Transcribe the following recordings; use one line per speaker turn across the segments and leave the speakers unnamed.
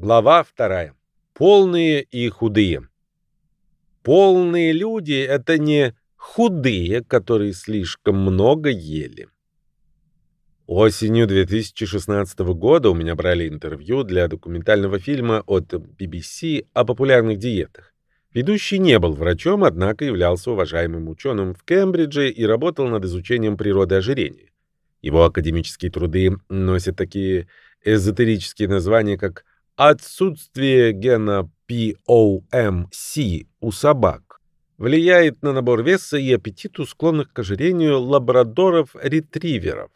Глава вторая. Полные и худые. Полные люди — это не худые, которые слишком много ели. Осенью 2016 года у меня брали интервью для документального фильма от BBC о популярных диетах. Ведущий не был врачом, однако являлся уважаемым ученым в Кембридже и работал над изучением природы ожирения. Его академические труды носят такие эзотерические названия, как «Отсутствие гена POMC у собак» влияет на набор веса и аппетит у склонных к ожирению лабрадоров-ретриверов.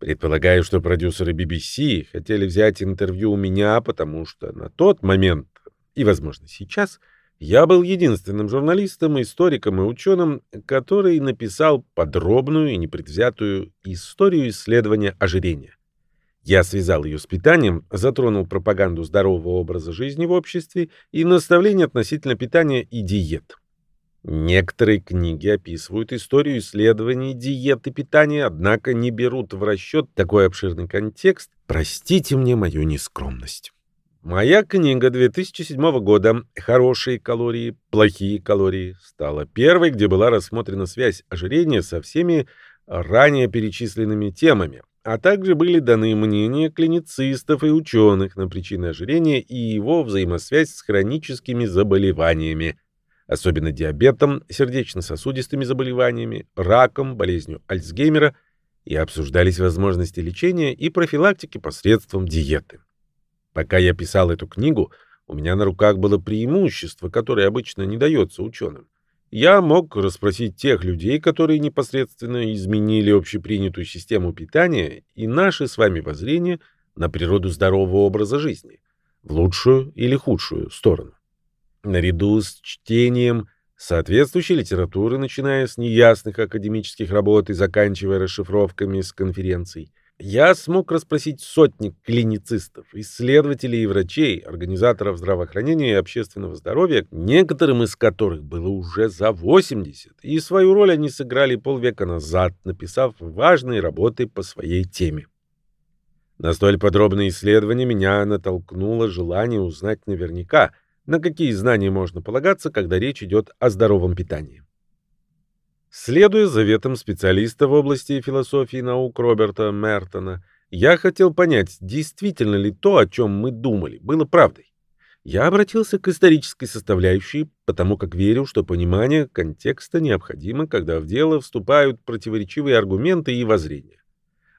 Предполагаю, что продюсеры BBC хотели взять интервью у меня, потому что на тот момент, и, возможно, сейчас, я был единственным журналистом, историком и ученым, который написал подробную и непредвзятую историю исследования ожирения. Я связал ее с питанием, затронул пропаганду здорового образа жизни в обществе и наставления относительно питания и диет. Некоторые книги описывают историю исследований диеты питания, однако не берут в расчет такой обширный контекст. Простите мне мою нескромность. Моя книга 2007 года «Хорошие калории, плохие калории» стала первой, где была рассмотрена связь ожирения со всеми ранее перечисленными темами, а также были даны мнения клиницистов и ученых на причины ожирения и его взаимосвязь с хроническими заболеваниями – особенно диабетом, сердечно-сосудистыми заболеваниями, раком, болезнью Альцгеймера, и обсуждались возможности лечения и профилактики посредством диеты. Пока я писал эту книгу, у меня на руках было преимущество, которое обычно не дается ученым. Я мог расспросить тех людей, которые непосредственно изменили общепринятую систему питания и наши с вами воззрения на природу здорового образа жизни, в лучшую или худшую сторону. Наряду с чтением соответствующей литературы, начиная с неясных академических работ и заканчивая расшифровками с конференций, я смог расспросить сотни клиницистов, исследователей и врачей, организаторов здравоохранения и общественного здоровья, некоторым из которых было уже за 80, и свою роль они сыграли полвека назад, написав важные работы по своей теме. На столь подробные исследования меня натолкнуло желание узнать наверняка – на какие знания можно полагаться, когда речь идет о здоровом питании. Следуя заветам специалиста в области философии и наук Роберта Мертона, я хотел понять, действительно ли то, о чем мы думали, было правдой. Я обратился к исторической составляющей, потому как верю, что понимание контекста необходимо, когда в дело вступают противоречивые аргументы и воззрения.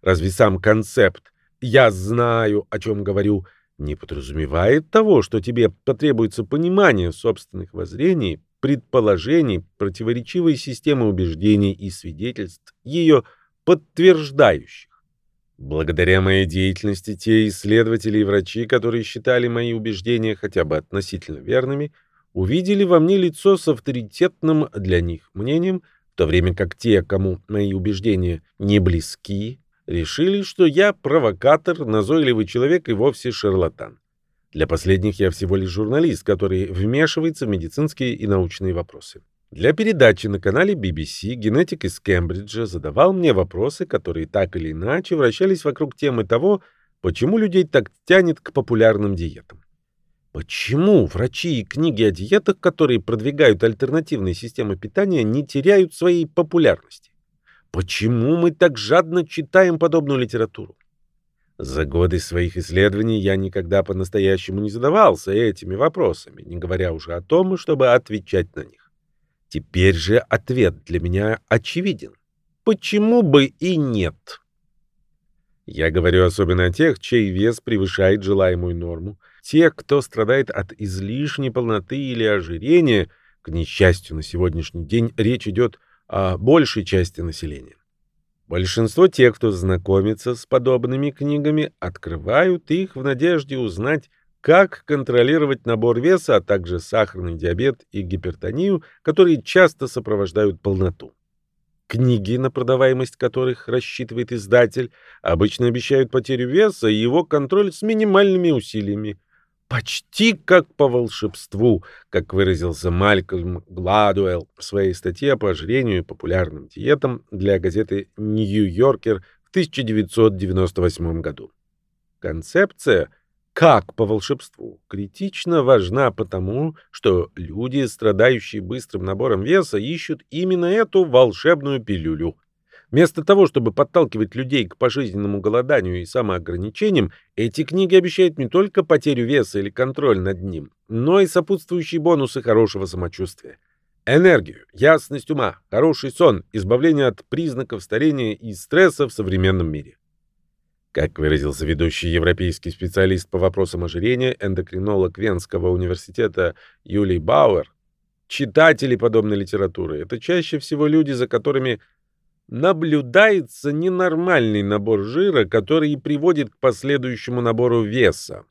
Разве сам концепт «я знаю, о чем говорю» не подразумевает того, что тебе потребуется понимание собственных воззрений, предположений, противоречивой системы убеждений и свидетельств, ее подтверждающих. Благодаря моей деятельности те исследователи и врачи, которые считали мои убеждения хотя бы относительно верными, увидели во мне лицо с авторитетным для них мнением, в то время как те, кому мои убеждения не близки, решили, что я провокатор, назойливый человек и вовсе шарлатан. Для последних я всего лишь журналист, который вмешивается в медицинские и научные вопросы. Для передачи на канале BBC генетик из Кембриджа задавал мне вопросы, которые так или иначе вращались вокруг темы того, почему людей так тянет к популярным диетам. Почему врачи и книги о диетах, которые продвигают альтернативные системы питания, не теряют своей популярности? Почему мы так жадно читаем подобную литературу? За годы своих исследований я никогда по-настоящему не задавался этими вопросами, не говоря уже о том, чтобы отвечать на них. Теперь же ответ для меня очевиден. Почему бы и нет? Я говорю особенно о тех, чей вес превышает желаемую норму, тех, кто страдает от излишней полноты или ожирения. К несчастью, на сегодняшний день речь идет а большей части населения. Большинство тех, кто знакомится с подобными книгами, открывают их в надежде узнать, как контролировать набор веса, а также сахарный диабет и гипертонию, которые часто сопровождают полноту. Книги, на продаваемость которых рассчитывает издатель, обычно обещают потерю веса и его контроль с минимальными усилиями, почти как по волшебству, как выразился Малькольм Гладуэлл в своей статье по ожирению и популярным диетам для газеты «Нью-Йоркер» в 1998 году. Концепция как по волшебству, критично важна потому, что люди, страдающие быстрым набором веса, ищут именно эту волшебную пилюлю. Вместо того, чтобы подталкивать людей к пожизненному голоданию и самоограничениям, эти книги обещают не только потерю веса или контроль над ним, но и сопутствующие бонусы хорошего самочувствия. Энергию, ясность ума, хороший сон, избавление от признаков старения и стресса в современном мире. Как выразился ведущий европейский специалист по вопросам ожирения, эндокринолог Венского университета Юлий Бауэр, читатели подобной литературы — это чаще всего люди, за которыми наблюдается ненормальный набор жира, который и приводит к последующему набору веса.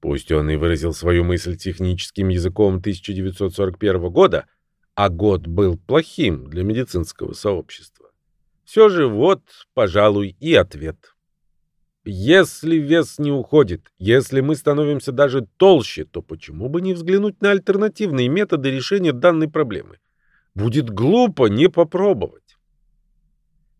Пусть он и выразил свою мысль техническим языком 1941 года, а год был плохим для медицинского сообщества. Все же вот, пожалуй, и ответ. Если вес не уходит, если мы становимся даже толще, то почему бы не взглянуть на альтернативные методы решения данной проблемы? Будет глупо не попробовать.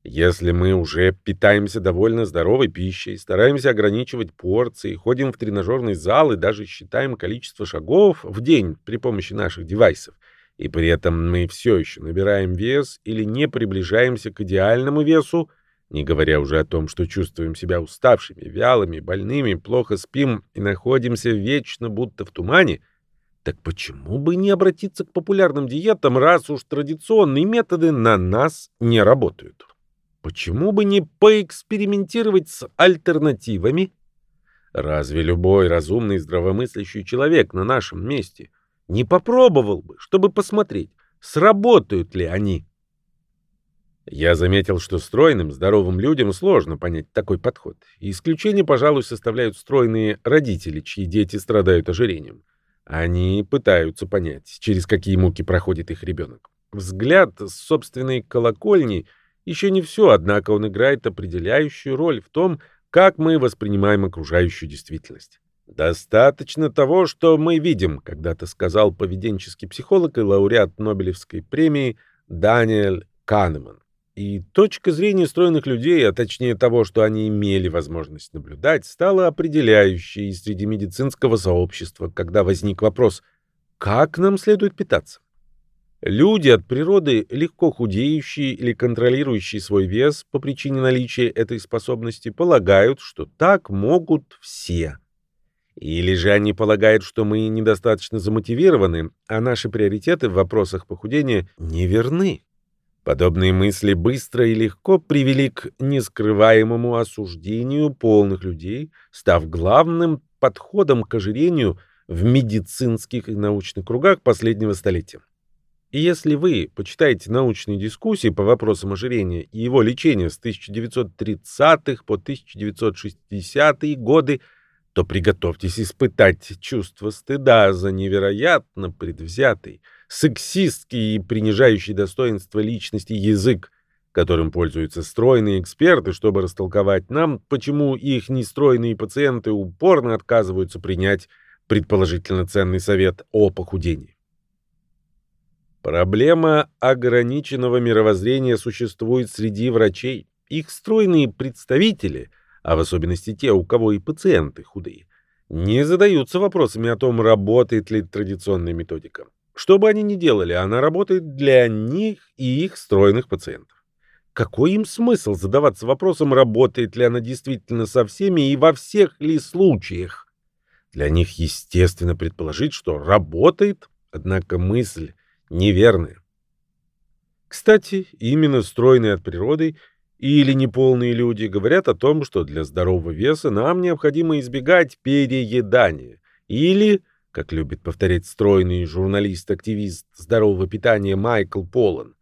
Если мы уже питаемся довольно здоровой пищей, стараемся ограничивать порции, ходим в тренажерный зал и даже считаем количество шагов в день при помощи наших девайсов, и при этом мы все еще набираем вес или не приближаемся к идеальному весу, не говоря уже о том, что чувствуем себя уставшими, вялыми, больными, плохо спим и находимся вечно будто в тумане, так почему бы не обратиться к популярным диетам, раз уж традиционные методы на нас не работают? Почему бы не поэкспериментировать с альтернативами? Разве любой разумный здравомыслящий человек на нашем месте не попробовал бы, чтобы посмотреть, сработают ли они? Я заметил, что стройным, здоровым людям сложно понять такой подход. исключение, пожалуй, составляют стройные родители, чьи дети страдают ожирением. Они пытаются понять, через какие муки проходит их ребенок. Взгляд с собственной колокольни — еще не все, однако он играет определяющую роль в том, как мы воспринимаем окружающую действительность. «Достаточно того, что мы видим», — когда-то сказал поведенческий психолог и лауреат Нобелевской премии Даниэль Канеман. И точка зрения стройных людей, а точнее того, что они имели возможность наблюдать, стала определяющей среди медицинского сообщества, когда возник вопрос, как нам следует питаться. Люди от природы, легко худеющие или контролирующие свой вес по причине наличия этой способности, полагают, что так могут все. Или же они полагают, что мы недостаточно замотивированы, а наши приоритеты в вопросах похудения неверны. Подобные мысли быстро и легко привели к нескрываемому осуждению полных людей, став главным подходом к ожирению в медицинских и научных кругах последнего столетия. И если вы почитаете научные дискуссии по вопросам ожирения и его лечения с 1930-х по 1960-е годы, то приготовьтесь испытать чувство стыда за невероятно предвзятый, сексистский и принижающий достоинство личности язык, которым пользуются стройные эксперты, чтобы растолковать нам, почему их нестройные пациенты упорно отказываются принять предположительно ценный совет о похудении. Проблема ограниченного мировоззрения существует среди врачей. Их стройные представители, а в особенности те, у кого и пациенты худые, не задаются вопросами о том, работает ли традиционная методика. Что бы они ни делали, она работает для них и их стройных пациентов. Какой им смысл задаваться вопросом, работает ли она действительно со всеми и во всех ли случаях? Для них естественно предположить, что работает, однако мысль неверны. Кстати, именно стройные от природы или неполные люди говорят о том, что для здорового веса нам необходимо избегать переедания или, как любит повторять стройный журналист-активист здорового питания Майкл Полан,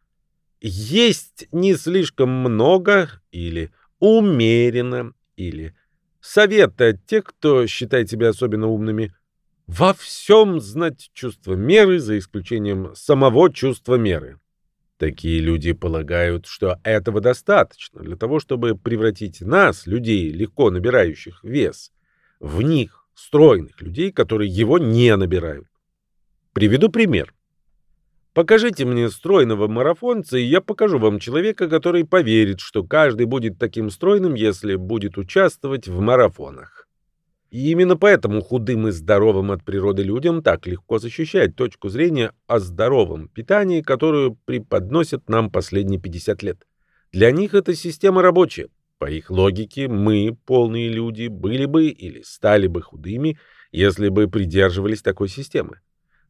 есть не слишком много или умеренно или советы от тех, кто считает себя особенно умными, во всем знать чувство меры, за исключением самого чувства меры. Такие люди полагают, что этого достаточно для того, чтобы превратить нас, людей, легко набирающих вес, в них, стройных людей, которые его не набирают. Приведу пример. Покажите мне стройного марафонца, и я покажу вам человека, который поверит, что каждый будет таким стройным, если будет участвовать в марафонах. И именно поэтому худым и здоровым от природы людям так легко защищать точку зрения о здоровом питании, которую преподносят нам последние 50 лет. Для них эта система рабочая. По их логике, мы, полные люди, были бы или стали бы худыми, если бы придерживались такой системы.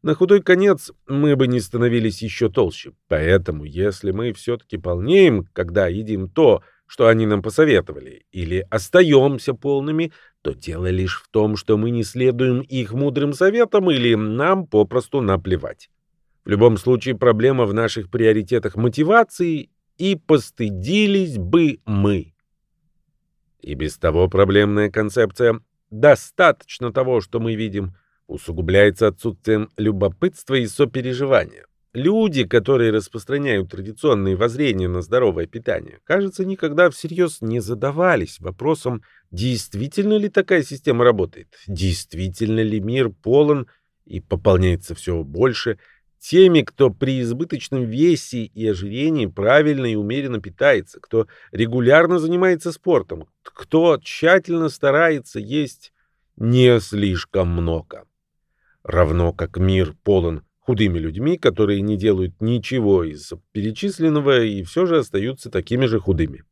На худой конец мы бы не становились еще толще. Поэтому, если мы все-таки полнеем, когда едим то, что они нам посоветовали, или остаемся полными, то дело лишь в том, что мы не следуем их мудрым советам или нам попросту наплевать. В любом случае проблема в наших приоритетах мотивации, и постыдились бы мы. И без того проблемная концепция «достаточно того, что мы видим» усугубляется отсутствием любопытства и сопереживания. Люди, которые распространяют традиционные воззрения на здоровое питание, кажется, никогда всерьез не задавались вопросом, действительно ли такая система работает, действительно ли мир полон и пополняется все больше теми, кто при избыточном весе и ожирении правильно и умеренно питается, кто регулярно занимается спортом, кто тщательно старается есть не слишком много. Равно как мир полон худыми людьми, которые не делают ничего из перечисленного и все же остаются такими же худыми.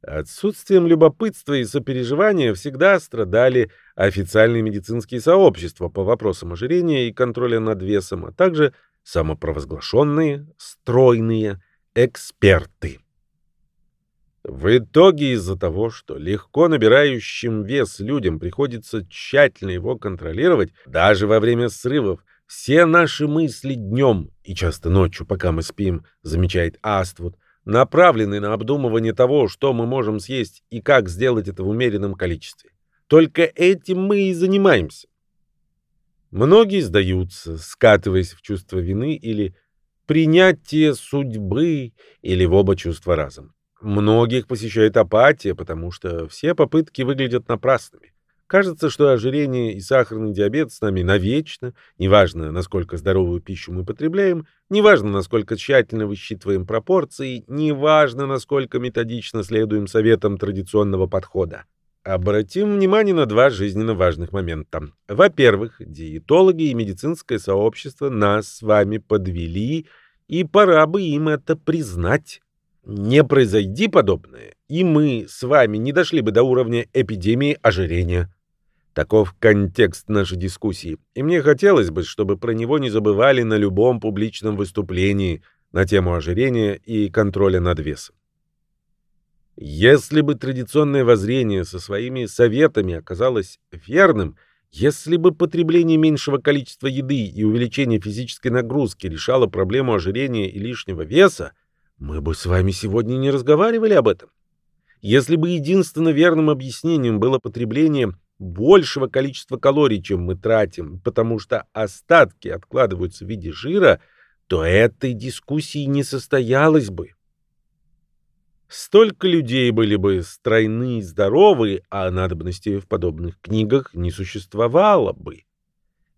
Отсутствием любопытства и сопереживания всегда страдали официальные медицинские сообщества по вопросам ожирения и контроля над весом, а также самопровозглашенные, стройные эксперты. В итоге из-за того, что легко набирающим вес людям приходится тщательно его контролировать, даже во время срывов, все наши мысли днем и часто ночью, пока мы спим, замечает Аствуд, направлены на обдумывание того, что мы можем съесть и как сделать это в умеренном количестве. Только этим мы и занимаемся. Многие сдаются, скатываясь в чувство вины или принятие судьбы или в оба чувства разом. Многих посещает апатия, потому что все попытки выглядят напрасными. Кажется, что ожирение и сахарный диабет с нами навечно, неважно, насколько здоровую пищу мы потребляем, неважно, насколько тщательно высчитываем пропорции, неважно, насколько методично следуем советам традиционного подхода. Обратим внимание на два жизненно важных момента. Во-первых, диетологи и медицинское сообщество нас с вами подвели, и пора бы им это признать. Не произойди подобное, и мы с вами не дошли бы до уровня эпидемии ожирения. Таков контекст нашей дискуссии, и мне хотелось бы, чтобы про него не забывали на любом публичном выступлении на тему ожирения и контроля над весом. Если бы традиционное воззрение со своими советами оказалось верным, если бы потребление меньшего количества еды и увеличение физической нагрузки решало проблему ожирения и лишнего веса, мы бы с вами сегодня не разговаривали об этом. Если бы единственно верным объяснением было потребление большего количества калорий, чем мы тратим, потому что остатки откладываются в виде жира, то этой дискуссии не состоялось бы. Столько людей были бы стройны и здоровы, а надобности в подобных книгах не существовало бы.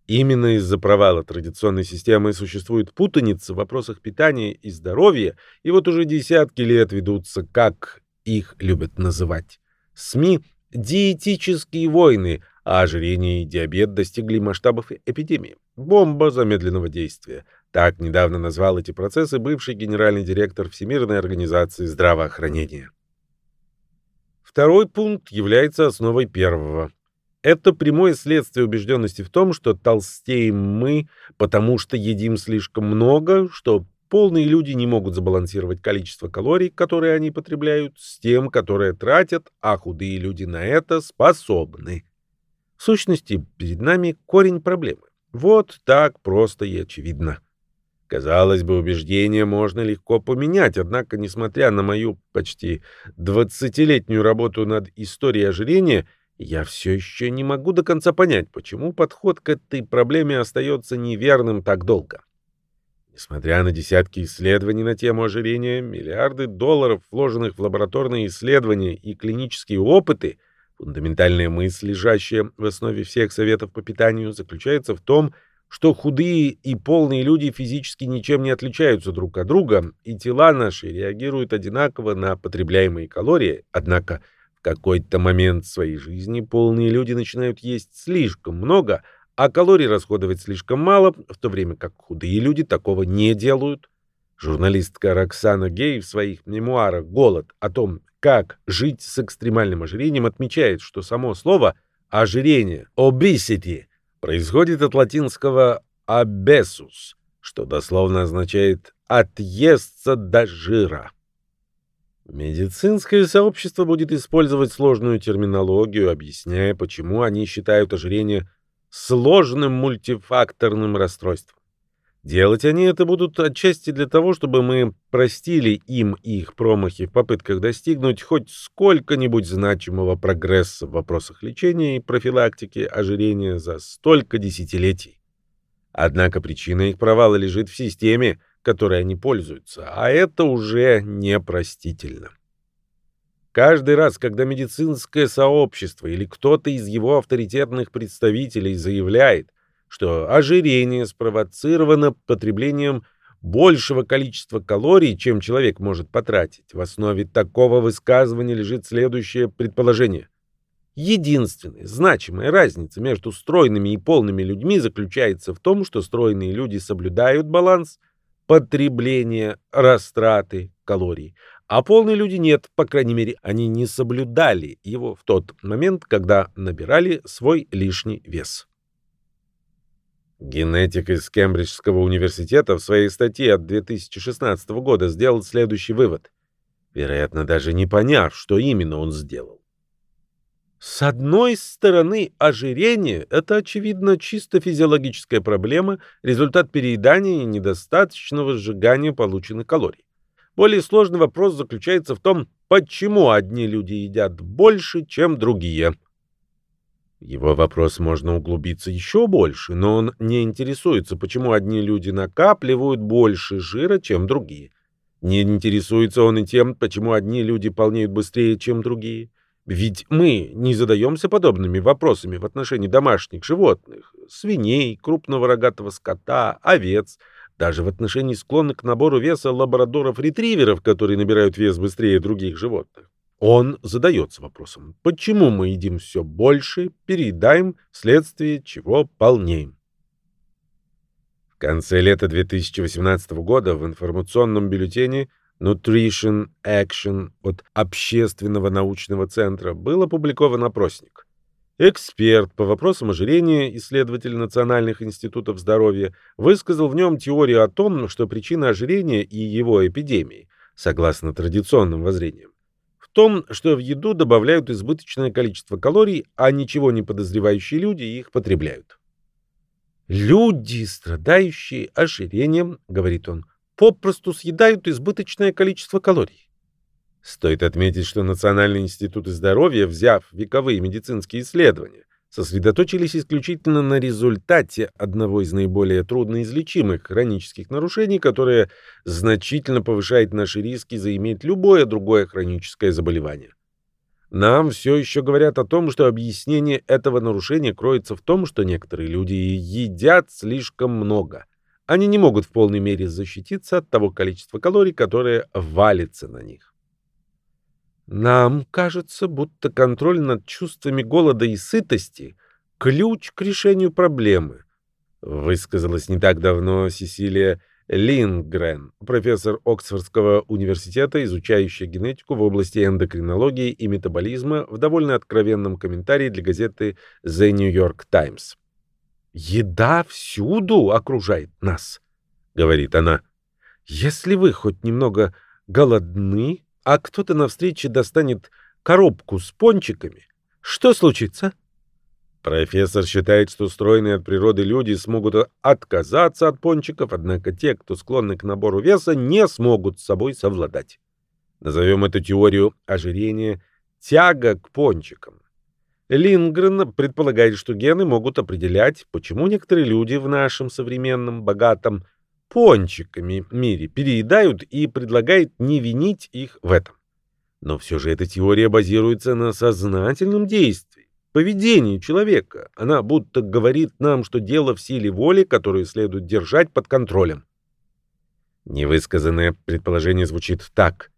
Именно из-за провала традиционной системы существует путаница в вопросах питания и здоровья, и вот уже десятки лет ведутся, как их любят называть, СМИ Диетические войны, а ожирение и диабет достигли масштабов эпидемии. Бомба замедленного действия. Так недавно назвал эти процессы бывший генеральный директор Всемирной организации здравоохранения. Второй пункт является основой первого. Это прямое следствие убежденности в том, что толстеем мы, потому что едим слишком много, что Полные люди не могут забалансировать количество калорий, которые они потребляют, с тем, которое тратят, а худые люди на это способны. В сущности, перед нами корень проблемы. Вот так просто и очевидно. Казалось бы, убеждение можно легко поменять, однако, несмотря на мою почти двадцатилетнюю работу над историей ожирения, я все еще не могу до конца понять, почему подход к этой проблеме остается неверным так долго. Несмотря на десятки исследований на тему ожирения, миллиарды долларов, вложенных в лабораторные исследования и клинические опыты, фундаментальная мысль, лежащая в основе всех советов по питанию, заключается в том, что худые и полные люди физически ничем не отличаются друг от друга, и тела наши реагируют одинаково на потребляемые калории, однако В какой-то момент своей жизни полные люди начинают есть слишком много, а калорий расходовать слишком мало, в то время как худые люди такого не делают. Журналистка Роксана Гей в своих мемуарах «Голод» о том, как жить с экстремальным ожирением, отмечает, что само слово «ожирение» obesity происходит от латинского «обесус», что дословно означает «отъесться до жира». Медицинское сообщество будет использовать сложную терминологию, объясняя, почему они считают ожирение сложным мультифакторным расстройством. Делать они это будут отчасти для того, чтобы мы простили им их промахи в попытках достигнуть хоть сколько-нибудь значимого прогресса в вопросах лечения и профилактики ожирения за столько десятилетий. Однако причина их провала лежит в системе, которой они пользуются, а это уже непростительно. Каждый раз, когда медицинское сообщество или кто-то из его авторитетных представителей заявляет – что ожирение спровоцировано потреблением большего количества калорий, чем человек может потратить. В основе такого высказывания лежит следующее предположение. Единственная значимая разница между стройными и полными людьми заключается в том, что стройные люди соблюдают баланс потребления, растраты калорий, а полные люди нет, по крайней мере, они не соблюдали его в тот момент, когда набирали свой лишний вес. Генетик из Кембриджского университета в своей статье от 2016 года сделал следующий вывод, вероятно, даже не поняв, что именно он сделал. С одной стороны, ожирение – это, очевидно, чисто физиологическая проблема, результат переедания и недостаточного сжигания полученных калорий. Более сложный вопрос заключается в том, почему одни люди едят больше, чем другие – его вопрос можно углубиться еще больше, но он не интересуется, почему одни люди накапливают больше жира, чем другие. Не интересуется он и тем, почему одни люди полнеют быстрее, чем другие. Ведь мы не задаемся подобными вопросами в отношении домашних животных, свиней, крупного рогатого скота, овец, даже в отношении склонных к набору веса лабрадоров-ретриверов, которые набирают вес быстрее других животных. Он задается вопросом, почему мы едим все больше, переедаем, вследствие чего полнеем. В конце лета 2018 года в информационном бюллетене Nutrition Action от Общественного научного центра был опубликован опросник. Эксперт по вопросам ожирения, исследователь Национальных институтов здоровья, высказал в нем теорию о том, что причина ожирения и его эпидемии, согласно традиционным воззрениям, том, что в еду добавляют избыточное количество калорий, а ничего не подозревающие люди их потребляют. «Люди, страдающие ожирением, — говорит он, — попросту съедают избыточное количество калорий. Стоит отметить, что Национальный институт здоровья, взяв вековые медицинские исследования, сосредоточились исключительно на результате одного из наиболее трудноизлечимых хронических нарушений, которое значительно повышает наши риски заиметь любое другое хроническое заболевание. Нам все еще говорят о том, что объяснение этого нарушения кроется в том, что некоторые люди едят слишком много. Они не могут в полной мере защититься от того количества калорий, которое валится на них. Нам кажется, будто контроль над чувствами голода и сытости — ключ к решению проблемы, высказалась не так давно Сесилия Лингрен, профессор Оксфордского университета, изучающая генетику в области эндокринологии и метаболизма в довольно откровенном комментарии для газеты The New York Times. «Еда всюду окружает нас», — говорит она. «Если вы хоть немного голодны, а кто-то на встрече достанет коробку с пончиками, что случится? Профессор считает, что стройные от природы люди смогут отказаться от пончиков, однако те, кто склонны к набору веса, не смогут с собой совладать. Назовем эту теорию ожирения «тяга к пончикам». Лингрен предполагает, что гены могут определять, почему некоторые люди в нашем современном, богатом, пончиками мире переедают и предлагает не винить их в этом. Но все же эта теория базируется на сознательном действии, поведении человека. Она будто говорит нам, что дело в силе воли, которую следует держать под контролем. Невысказанное предположение звучит так.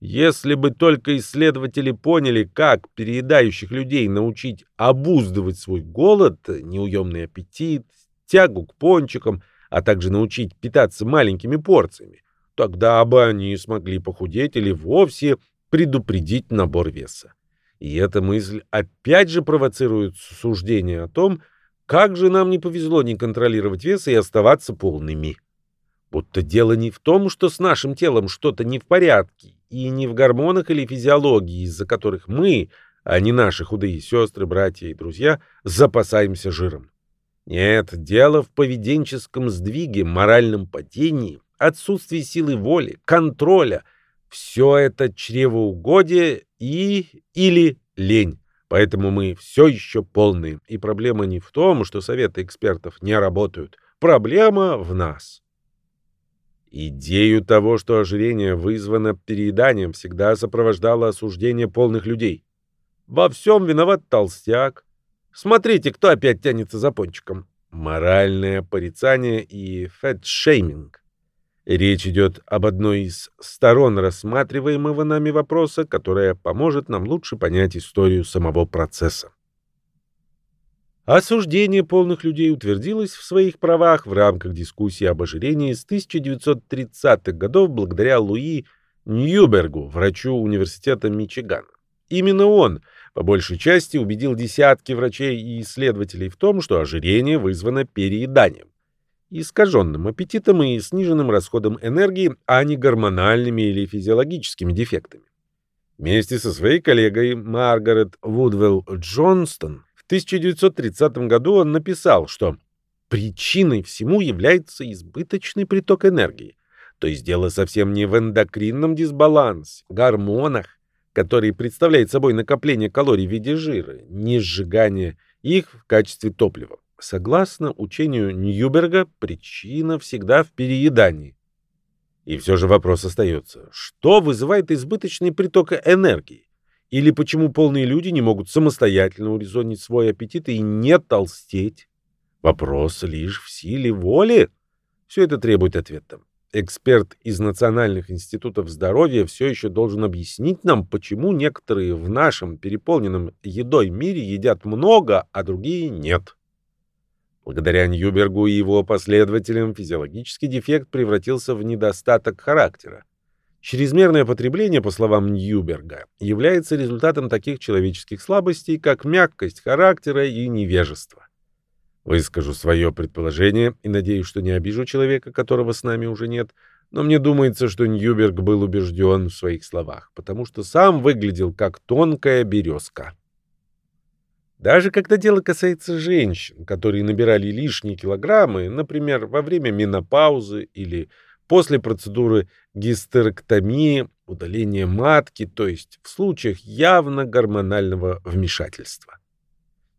Если бы только исследователи поняли, как переедающих людей научить обуздывать свой голод, неуемный аппетит, тягу к пончикам, а также научить питаться маленькими порциями, тогда бы они смогли похудеть или вовсе предупредить набор веса. И эта мысль опять же провоцирует суждение о том, как же нам не повезло не контролировать вес и оставаться полными. Будто дело не в том, что с нашим телом что-то не в порядке, и не в гормонах или физиологии, из-за которых мы, а не наши худые сестры, братья и друзья, запасаемся жиром. Нет, дело в поведенческом сдвиге, моральном падении, отсутствии силы воли, контроля. Все это чревоугодие и или лень. Поэтому мы все еще полные. И проблема не в том, что советы экспертов не работают. Проблема в нас. Идею того, что ожирение вызвано перееданием, всегда сопровождало осуждение полных людей. Во всем виноват толстяк. Смотрите, кто опять тянется за пончиком. Моральное порицание и фэтшейминг. Речь идет об одной из сторон рассматриваемого нами вопроса, которая поможет нам лучше понять историю самого процесса. Осуждение полных людей утвердилось в своих правах в рамках дискуссии об ожирении с 1930-х годов благодаря Луи Ньюбергу, врачу университета Мичигана. Именно он, по большей части, убедил десятки врачей и исследователей в том, что ожирение вызвано перееданием, искаженным аппетитом и сниженным расходом энергии, а не гормональными или физиологическими дефектами. Вместе со своей коллегой Маргарет Вудвелл Джонстон 1930 году он написал, что причиной всему является избыточный приток энергии. То есть дело совсем не в эндокринном дисбалансе, гормонах, который представляет собой накопление калорий в виде жира, не сжигание их в качестве топлива. Согласно учению Ньюберга, причина всегда в переедании. И все же вопрос остается. Что вызывает избыточный приток энергии? Или почему полные люди не могут самостоятельно урезонить свой аппетит и не толстеть? Вопрос лишь в силе воли. Все это требует ответа. Эксперт из Национальных институтов здоровья все еще должен объяснить нам, почему некоторые в нашем переполненном едой мире едят много, а другие нет. Благодаря Ньюбергу и его последователям физиологический дефект превратился в недостаток характера. Чрезмерное потребление, по словам Ньюберга, является результатом таких человеческих слабостей, как мягкость характера и невежество. Выскажу свое предположение и надеюсь, что не обижу человека, которого с нами уже нет, но мне думается, что Ньюберг был убежден в своих словах, потому что сам выглядел как тонкая березка. Даже когда дело касается женщин, которые набирали лишние килограммы, например, во время менопаузы или после процедуры гистерэктомии, удаления матки, то есть в случаях явно гормонального вмешательства.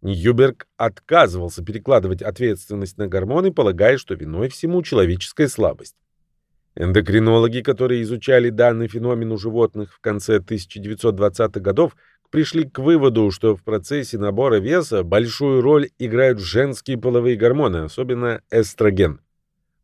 Ньюберг отказывался перекладывать ответственность на гормоны, полагая, что виной всему человеческая слабость. Эндокринологи, которые изучали данный феномен у животных в конце 1920-х годов, пришли к выводу, что в процессе набора веса большую роль играют женские половые гормоны, особенно эстроген.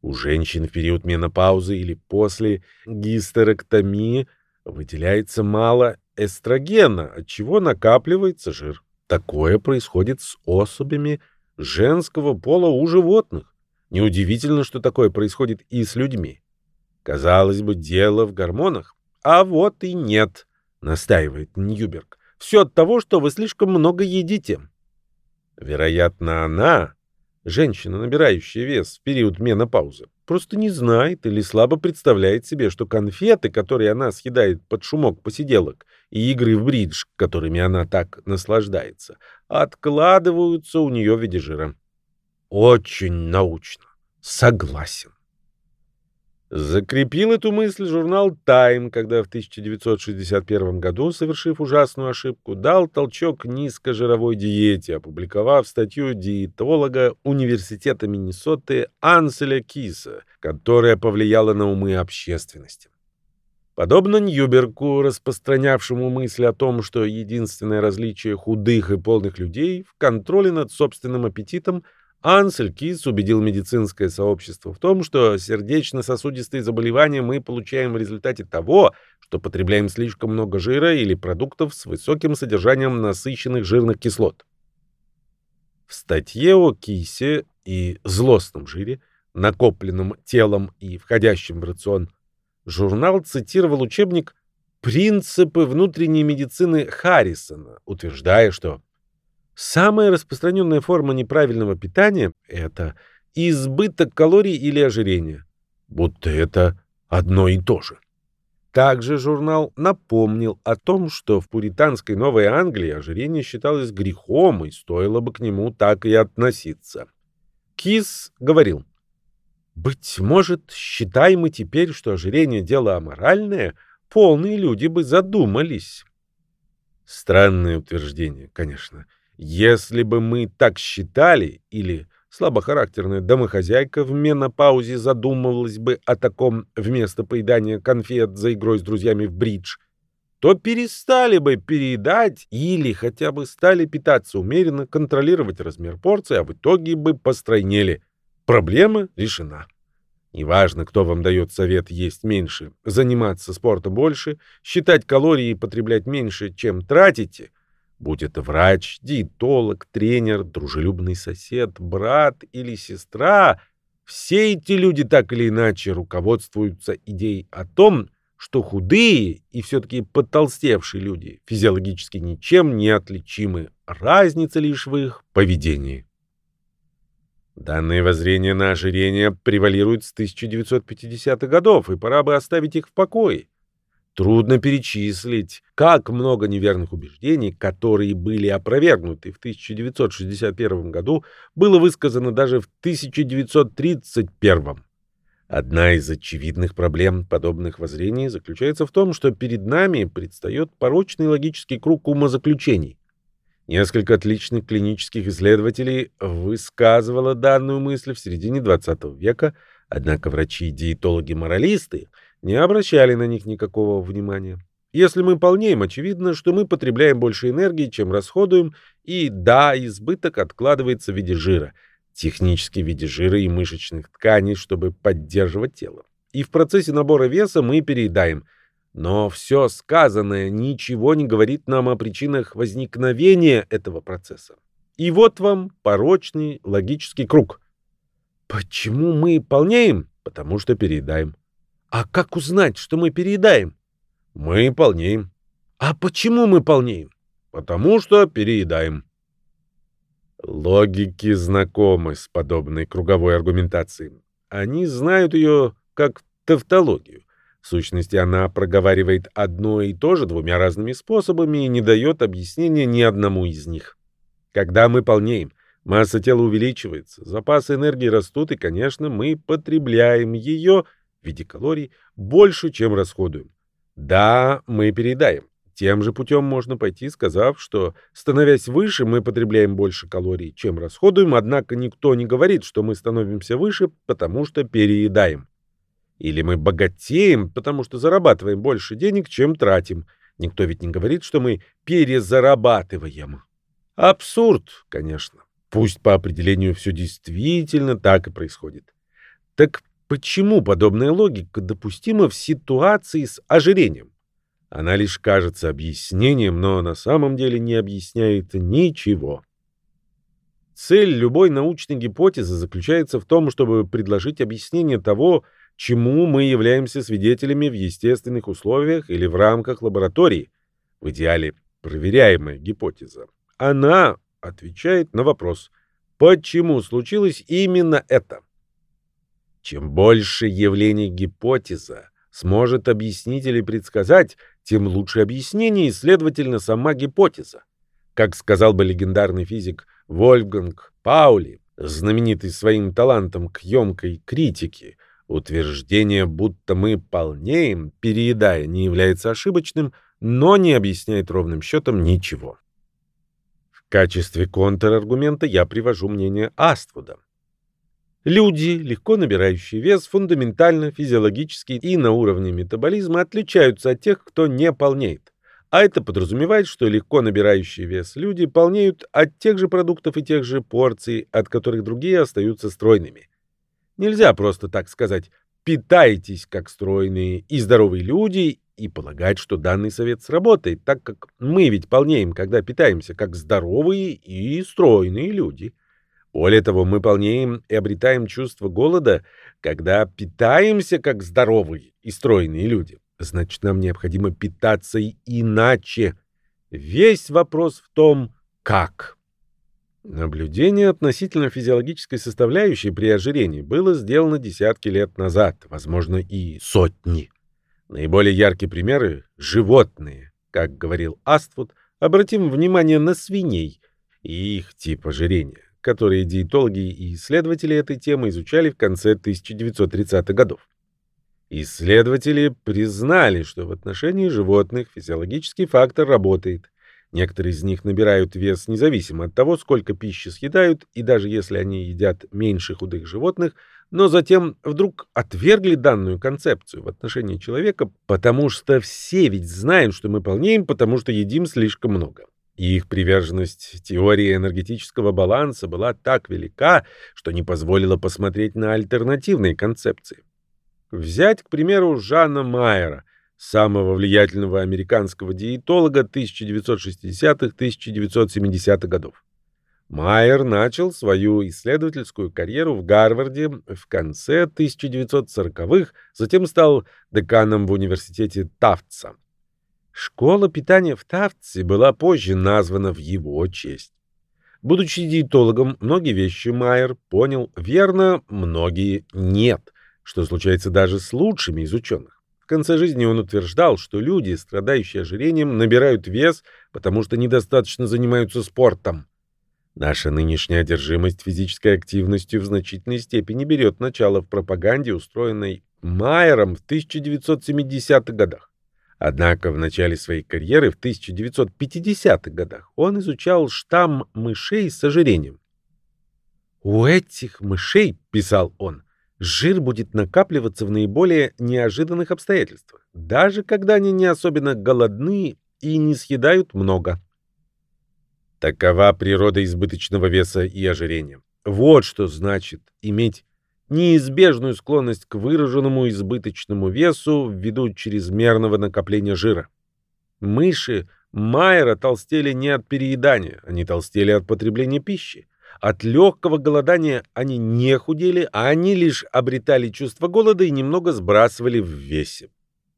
У женщин в период менопаузы или после гистерэктомии выделяется мало эстрогена, от чего накапливается жир. Такое происходит с особями женского пола у животных. Неудивительно, что такое происходит и с людьми. Казалось бы, дело в гормонах. А вот и нет, настаивает Ньюберг. Все от того, что вы слишком много едите. Вероятно, она Женщина, набирающая вес в период менопаузы, просто не знает или слабо представляет себе, что конфеты, которые она съедает под шумок посиделок, и игры в бридж, которыми она так наслаждается, откладываются у нее в виде жира. Очень научно. Согласен. Закрепил эту мысль журнал «Тайм», когда в 1961 году, совершив ужасную ошибку, дал толчок низкожировой диете, опубликовав статью диетолога Университета Миннесоты Анселя Киса, которая повлияла на умы общественности. Подобно Ньюберку, распространявшему мысль о том, что единственное различие худых и полных людей в контроле над собственным аппетитом – Ансель Кис убедил медицинское сообщество в том, что сердечно-сосудистые заболевания мы получаем в результате того, что потребляем слишком много жира или продуктов с высоким содержанием насыщенных жирных кислот. В статье о кисе и злостном жире, накопленном телом и входящем в рацион, журнал цитировал учебник «Принципы внутренней медицины Харрисона», утверждая, что Самая распространенная форма неправильного питания – это избыток калорий или ожирение. Будто это одно и то же. Также журнал напомнил о том, что в пуританской Новой Англии ожирение считалось грехом и стоило бы к нему так и относиться. Кис говорил, «Быть может, считаем мы теперь, что ожирение – дело аморальное, полные люди бы задумались». Странное утверждение, конечно. Если бы мы так считали, или слабохарактерная домохозяйка в менопаузе задумывалась бы о таком вместо поедания конфет за игрой с друзьями в бридж, то перестали бы переедать или хотя бы стали питаться умеренно, контролировать размер порции, а в итоге бы постройнели. Проблема решена. Неважно, кто вам дает совет есть меньше, заниматься спортом больше, считать калории и потреблять меньше, чем тратите, Будь это врач, диетолог, тренер, дружелюбный сосед, брат или сестра, все эти люди так или иначе руководствуются идеей о том, что худые и все-таки подтолстевшие люди физиологически ничем не отличимы, разница лишь в их поведении. Данные воззрения на ожирение превалируют с 1950-х годов, и пора бы оставить их в покое. Трудно перечислить, как много неверных убеждений, которые были опровергнуты в 1961 году, было высказано даже в 1931. Одна из очевидных проблем подобных воззрений заключается в том, что перед нами предстает порочный логический круг умозаключений. Несколько отличных клинических исследователей высказывало данную мысль в середине XX века, однако врачи и диетологи-моралисты – не обращали на них никакого внимания. Если мы полнеем, очевидно, что мы потребляем больше энергии, чем расходуем, и да, избыток откладывается в виде жира, технически в виде жира и мышечных тканей, чтобы поддерживать тело. И в процессе набора веса мы переедаем. Но все сказанное ничего не говорит нам о причинах возникновения этого процесса. И вот вам порочный логический круг. Почему мы полнеем? Потому что переедаем. А как узнать, что мы переедаем? Мы полнеем. А почему мы полнеем? Потому что переедаем. Логики знакомы с подобной круговой аргументацией. Они знают ее как тавтологию. В сущности, она проговаривает одно и то же двумя разными способами и не дает объяснения ни одному из них. Когда мы полнеем, масса тела увеличивается, запасы энергии растут, и, конечно, мы потребляем ее – в виде калорий больше, чем расходуем. Да, мы переедаем. Тем же путем можно пойти, сказав, что, становясь выше, мы потребляем больше калорий, чем расходуем, однако никто не говорит, что мы становимся выше, потому что переедаем. Или мы богатеем, потому что зарабатываем больше денег, чем тратим. Никто ведь не говорит, что мы перезарабатываем. Абсурд, конечно. Пусть по определению все действительно так и происходит. Так Почему подобная логика допустима в ситуации с ожирением? Она лишь кажется объяснением, но на самом деле не объясняет ничего. Цель любой научной гипотезы заключается в том, чтобы предложить объяснение того, чему мы являемся свидетелями в естественных условиях или в рамках лаборатории, в идеале проверяемая гипотеза. Она отвечает на вопрос, почему случилось именно это. Чем больше явлений гипотеза сможет объяснить или предсказать, тем лучше объяснение и, следовательно, сама гипотеза. Как сказал бы легендарный физик Вольфганг Паули, знаменитый своим талантом к емкой критике, утверждение, будто мы полнеем, переедая, не является ошибочным, но не объясняет ровным счетом ничего. В качестве контраргумента я привожу мнение Аствуда. Люди, легко набирающие вес, фундаментально, физиологически и на уровне метаболизма отличаются от тех, кто не полнеет. а это подразумевает, что легко набирающие вес люди полнеют от тех же продуктов и тех же порций, от которых другие остаются стройными. Нельзя просто так сказать «питайтесь как стройные и здоровые люди» и полагать, что данный совет сработает, так как мы ведь полнеем, когда питаемся как здоровые и стройные люди. Более того, мы полнеем и обретаем чувство голода, когда питаемся как здоровые и стройные люди. Значит, нам необходимо питаться иначе. Весь вопрос в том, как. Наблюдение относительно физиологической составляющей при ожирении было сделано десятки лет назад, возможно, и сотни. Наиболее яркие примеры – животные. Как говорил Аствуд, обратим внимание на свиней и их тип ожирения, которые диетологи и исследователи этой темы изучали в конце 1930-х годов. Исследователи признали, что в отношении животных физиологический фактор работает. Некоторые из них набирают вес независимо от того, сколько пищи съедают, и даже если они едят меньше худых животных, но затем вдруг отвергли данную концепцию в отношении человека, потому что все ведь знаем, что мы полнеем, потому что едим слишком много. И их приверженность теории энергетического баланса была так велика, что не позволила посмотреть на альтернативные концепции. Взять, к примеру, Жана Майера, самого влиятельного американского диетолога 1960-1970-х годов. Майер начал свою исследовательскую карьеру в Гарварде в конце 1940-х, затем стал деканом в университете Тафтса. Школа питания в Тафтсе была позже названа в его честь. Будучи диетологом, многие вещи Майер понял верно, многие нет что случается даже с лучшими из ученых. В конце жизни он утверждал, что люди, страдающие ожирением, набирают вес, потому что недостаточно занимаются спортом. Наша нынешняя одержимость физической активностью в значительной степени берет начало в пропаганде, устроенной Майером в 1970-х годах. Однако в начале своей карьеры в 1950-х годах он изучал штамм мышей с ожирением. «У этих мышей, — писал он, жир будет накапливаться в наиболее неожиданных обстоятельствах, даже когда они не особенно голодны и не съедают много. Такова природа избыточного веса и ожирения. Вот что значит иметь неизбежную склонность к выраженному избыточному весу ввиду чрезмерного накопления жира. Мыши Майера толстели не от переедания, они толстели от потребления пищи. От легкого голодания они не худели, а они лишь обретали чувство голода и немного сбрасывали в весе.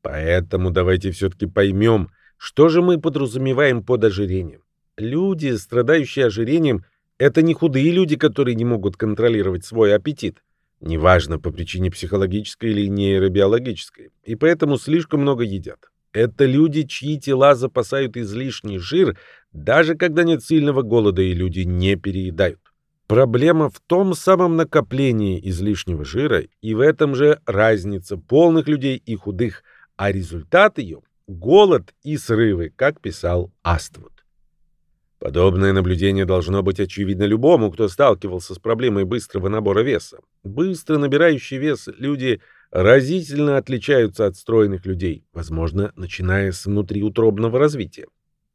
Поэтому давайте все-таки поймем, что же мы подразумеваем под ожирением. Люди, страдающие ожирением, это не худые люди, которые не могут контролировать свой аппетит. Неважно, по причине психологической или нейробиологической. И поэтому слишком много едят. Это люди, чьи тела запасают излишний жир, даже когда нет сильного голода и люди не переедают. Проблема в том самом накоплении излишнего жира, и в этом же разница полных людей и худых, а результат ее – голод и срывы, как писал Аствуд. Подобное наблюдение должно быть очевидно любому, кто сталкивался с проблемой быстрого набора веса. Быстро набирающий вес люди разительно отличаются от стройных людей, возможно, начиная с внутриутробного развития.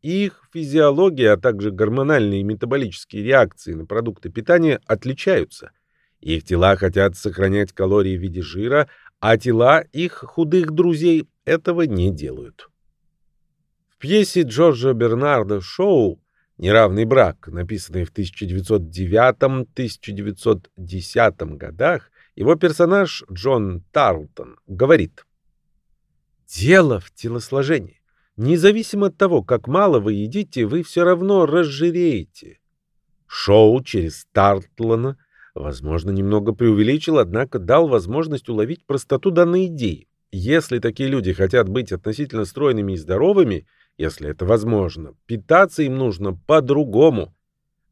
Их физиология, а также гормональные и метаболические реакции на продукты питания отличаются. Их тела хотят сохранять калории в виде жира, а тела их худых друзей этого не делают. В пьесе Джорджа Бернарда «Шоу» «Неравный брак», написанной в 1909-1910 годах, его персонаж Джон Тарлтон говорит «Дело в телосложении. Независимо от того, как мало вы едите, вы все равно разжиреете. Шоу через Тартлана, возможно, немного преувеличил, однако дал возможность уловить простоту данной идеи. Если такие люди хотят быть относительно стройными и здоровыми, если это возможно, питаться им нужно по-другому.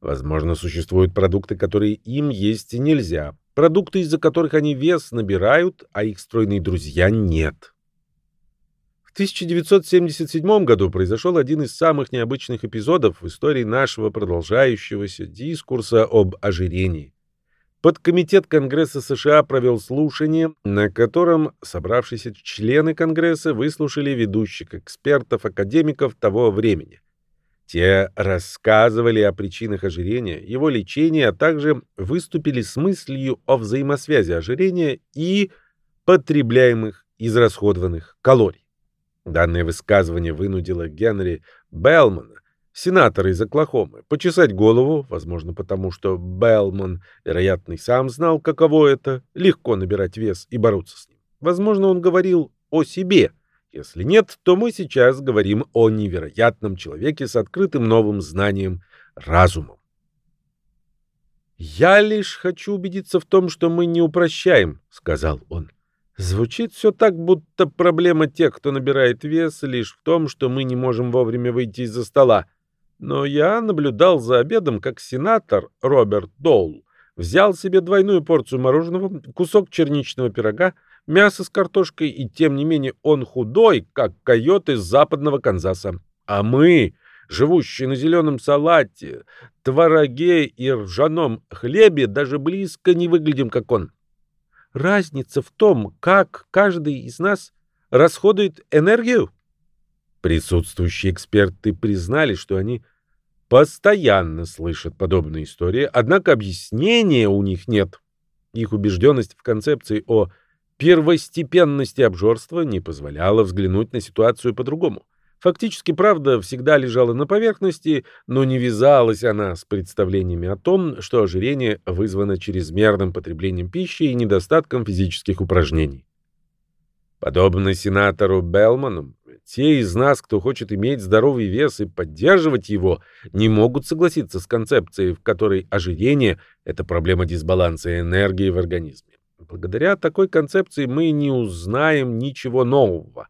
Возможно, существуют продукты, которые им есть нельзя, продукты, из-за которых они вес набирают, а их стройные друзья нет. В 1977 году произошел один из самых необычных эпизодов в истории нашего продолжающегося дискурса об ожирении. Подкомитет Конгресса США провел слушание, на котором собравшиеся члены Конгресса выслушали ведущих экспертов, академиков того времени. Те рассказывали о причинах ожирения, его лечении, а также выступили с мыслью о взаимосвязи ожирения и потребляемых израсходованных калорий. Данное высказывание вынудило Генри Белмана сенатор из Оклахомы, почесать голову, возможно, потому что Белман, вероятно, сам знал, каково это — легко набирать вес и бороться с ним. Возможно, он говорил о себе. Если нет, то мы сейчас говорим о невероятном человеке с открытым новым знанием, разумом. «Я лишь хочу убедиться в том, что мы не упрощаем», — сказал он. Звучит все так, будто проблема тех, кто набирает вес, лишь в том, что мы не можем вовремя выйти из-за стола. Но я наблюдал за обедом, как сенатор Роберт Доул взял себе двойную порцию мороженого, кусок черничного пирога, мясо с картошкой, и тем не менее он худой, как койот из западного Канзаса. А мы, живущие на зеленом салате, твороге и ржаном хлебе, даже близко не выглядим, как он. Разница в том, как каждый из нас расходует энергию. Присутствующие эксперты признали, что они постоянно слышат подобные истории, однако объяснения у них нет. Их убежденность в концепции о первостепенности обжорства не позволяла взглянуть на ситуацию по-другому. Фактически правда всегда лежала на поверхности, но не вязалась она с представлениями о том, что ожирение вызвано чрезмерным потреблением пищи и недостатком физических упражнений. Подобно сенатору Белману, те из нас, кто хочет иметь здоровый вес и поддерживать его, не могут согласиться с концепцией, в которой ожирение – это проблема дисбаланса энергии в организме. Благодаря такой концепции мы не узнаем ничего нового.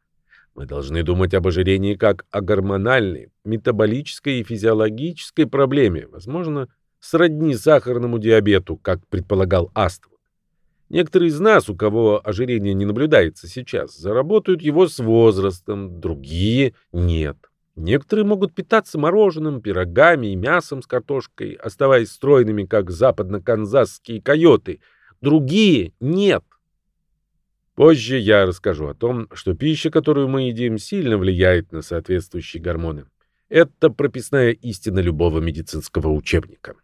Мы должны думать об ожирении как о гормональной, метаболической и физиологической проблеме, возможно, сродни сахарному диабету, как предполагал Аствуд. Некоторые из нас, у кого ожирение не наблюдается сейчас, заработают его с возрастом, другие — нет. Некоторые могут питаться мороженым, пирогами и мясом с картошкой, оставаясь стройными, как западно-канзасские койоты. Другие — нет. Позже я расскажу о том, что пища, которую мы едим, сильно влияет на соответствующие гормоны. Это прописная истина любого медицинского учебника.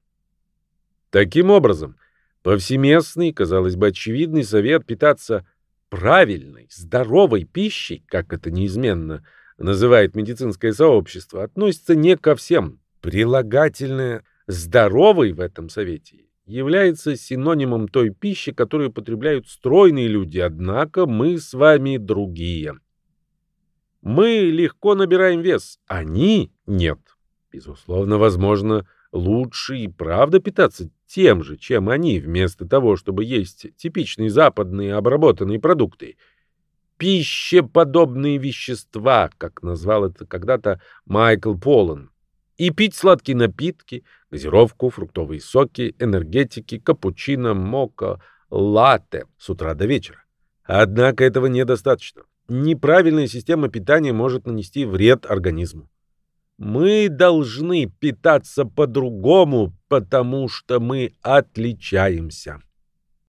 Таким образом, Повсеместный, казалось бы, очевидный совет питаться правильной, здоровой пищей, как это неизменно называет медицинское сообщество, относится не ко всем. Прилагательное «здоровый» в этом совете является синонимом той пищи, которую потребляют стройные люди, однако мы с вами другие. Мы легко набираем вес, они — нет. Безусловно, возможно, лучше и правда питаться тем же, чем они, вместо того, чтобы есть типичные западные обработанные продукты. Пищеподобные вещества, как назвал это когда-то Майкл Поллан. И пить сладкие напитки, газировку, фруктовые соки, энергетики, капучино, мока, латте с утра до вечера. Однако этого недостаточно. Неправильная система питания может нанести вред организму. Мы должны питаться по-другому, потому что мы отличаемся.